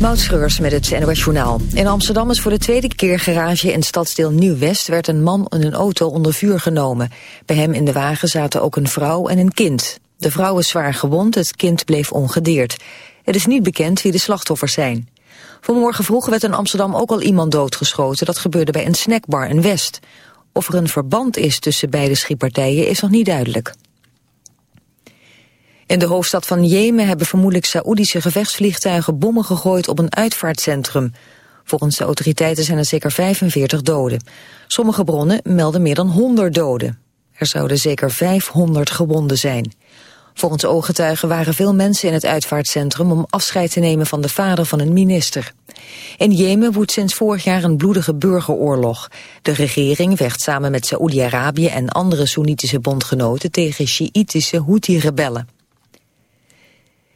Moutschreurs met het NOS. In Amsterdam is voor de tweede keer garage in stadsdeel Nieuw-West... werd een man in een auto onder vuur genomen. Bij hem in de wagen zaten ook een vrouw en een kind. De vrouw is zwaar gewond, het kind bleef ongedeerd. Het is niet bekend wie de slachtoffers zijn. Vanmorgen vroeg werd in Amsterdam ook al iemand doodgeschoten. Dat gebeurde bij een snackbar in West. Of er een verband is tussen beide schietpartijen is nog niet duidelijk. In de hoofdstad van Jemen hebben vermoedelijk Saoedische gevechtsvliegtuigen bommen gegooid op een uitvaartcentrum. Volgens de autoriteiten zijn er zeker 45 doden. Sommige bronnen melden meer dan 100 doden. Er zouden zeker 500 gewonden zijn. Volgens ooggetuigen waren veel mensen in het uitvaartcentrum om afscheid te nemen van de vader van een minister. In Jemen woedt sinds vorig jaar een bloedige burgeroorlog. De regering vecht samen met Saoedi-Arabië en andere Soenitische bondgenoten tegen Sjiïtische Houthi-rebellen.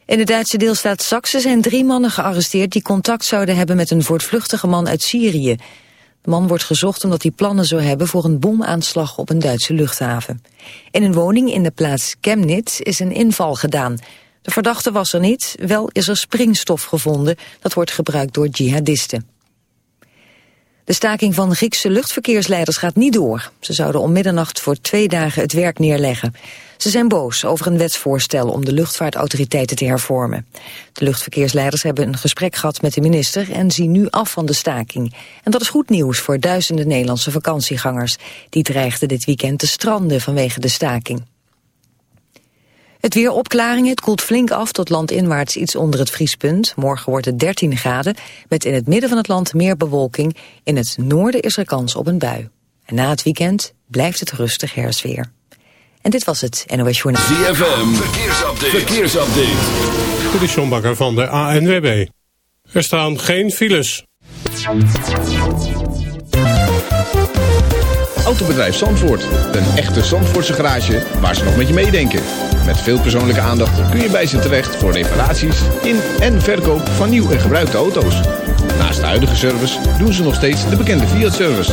In de Duitse deelstaat Saxe zijn drie mannen gearresteerd die contact zouden hebben met een voortvluchtige man uit Syrië. De man wordt gezocht omdat hij plannen zou hebben voor een bomaanslag op een Duitse luchthaven. In een woning in de plaats Chemnitz is een inval gedaan. De verdachte was er niet, wel is er springstof gevonden dat wordt gebruikt door jihadisten. De staking van Griekse luchtverkeersleiders gaat niet door. Ze zouden om middernacht voor twee dagen het werk neerleggen. Ze zijn boos over een wetsvoorstel om de luchtvaartautoriteiten te hervormen. De luchtverkeersleiders hebben een gesprek gehad met de minister en zien nu af van de staking. En dat is goed nieuws voor duizenden Nederlandse vakantiegangers. Die dreigden dit weekend te stranden vanwege de staking. Het weer opklaringen, het koelt flink af tot landinwaarts iets onder het vriespunt. Morgen wordt het 13 graden, met in het midden van het land meer bewolking. In het noorden is er kans op een bui. En na het weekend blijft het rustig herfstweer. En dit was het NOS Journaal. ZFM, verkeersupdate. verkeersupdate. Dit is John Bakker van de ANWB. Er staan geen files. Autobedrijf Zandvoort. Een echte Zandvoortse garage waar ze nog met je meedenken. Met veel persoonlijke aandacht kun je bij ze terecht voor reparaties in en verkoop van nieuw en gebruikte auto's. Naast de huidige service doen ze nog steeds de bekende Fiat-service.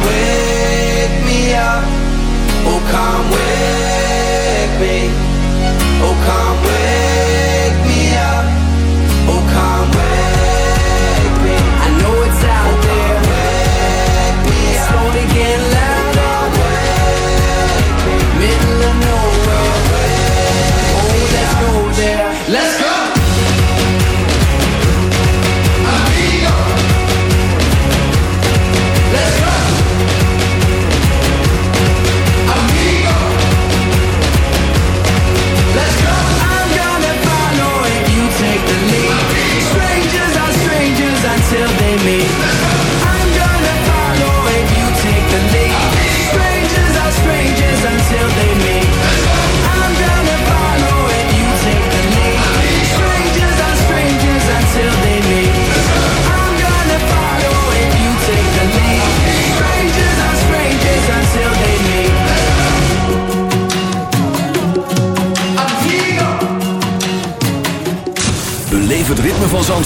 away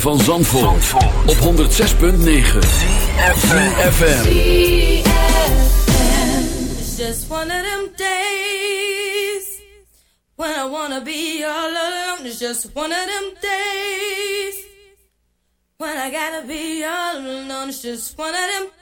van Zandvoort, Zandvoort. op 106.9 CFFM It's just one of them days When I wanna be all alone. It's just one of them days When I gotta be all alone. It's just one of them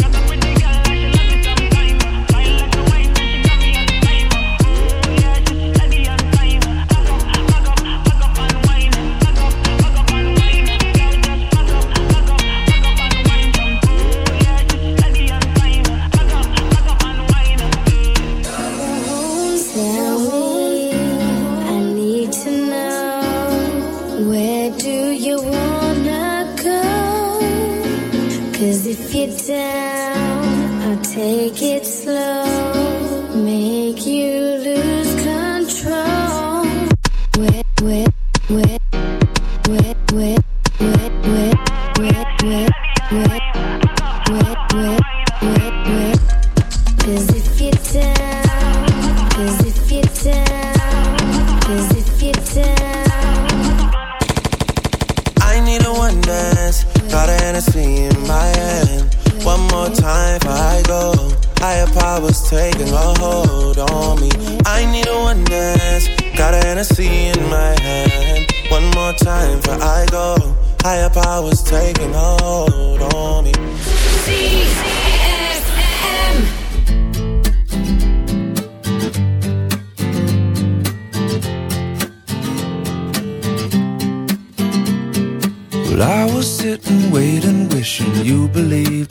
Hennessy in my hand. One more time for I go. Higher powers taking hold on me. C-C-S-M. Well, I was sitting, waiting, wishing you believed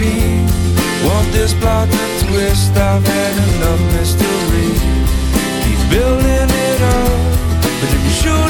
scene. Want this plot to twist? I've had enough mystery. Keep building it up, but if you're shooting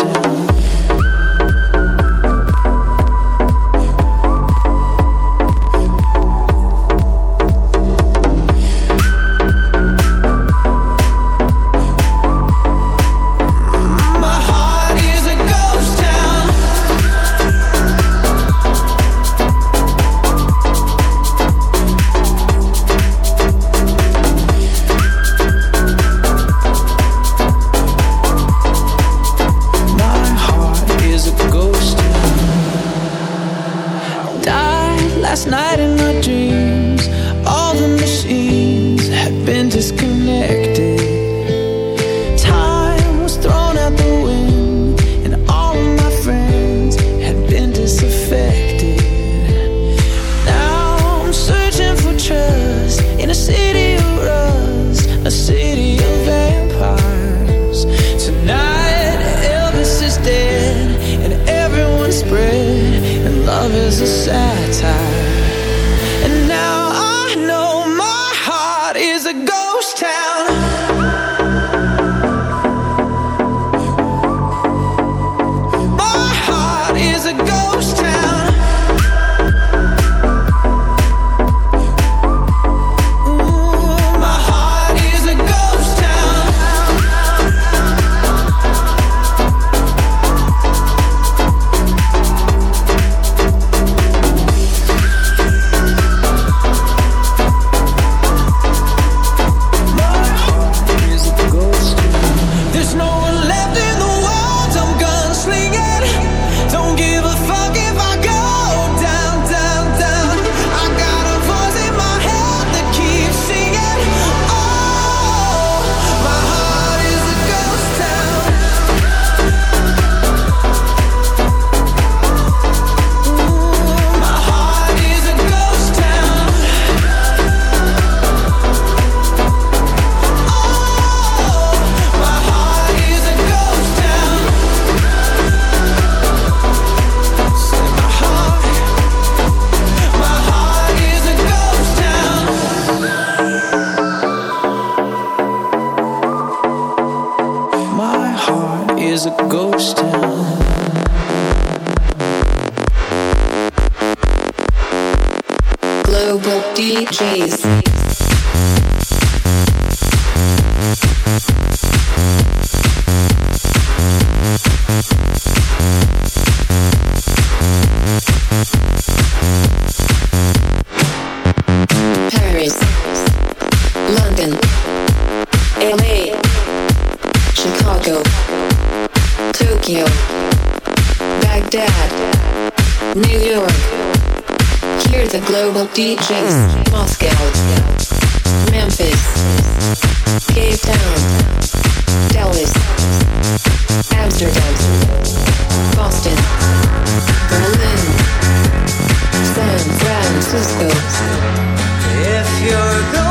Tokyo, Baghdad, New York. Hear the global DJs. Moscow, Memphis, Cape Town, Dallas, Amsterdam, Boston, Berlin, San Francisco. If you're going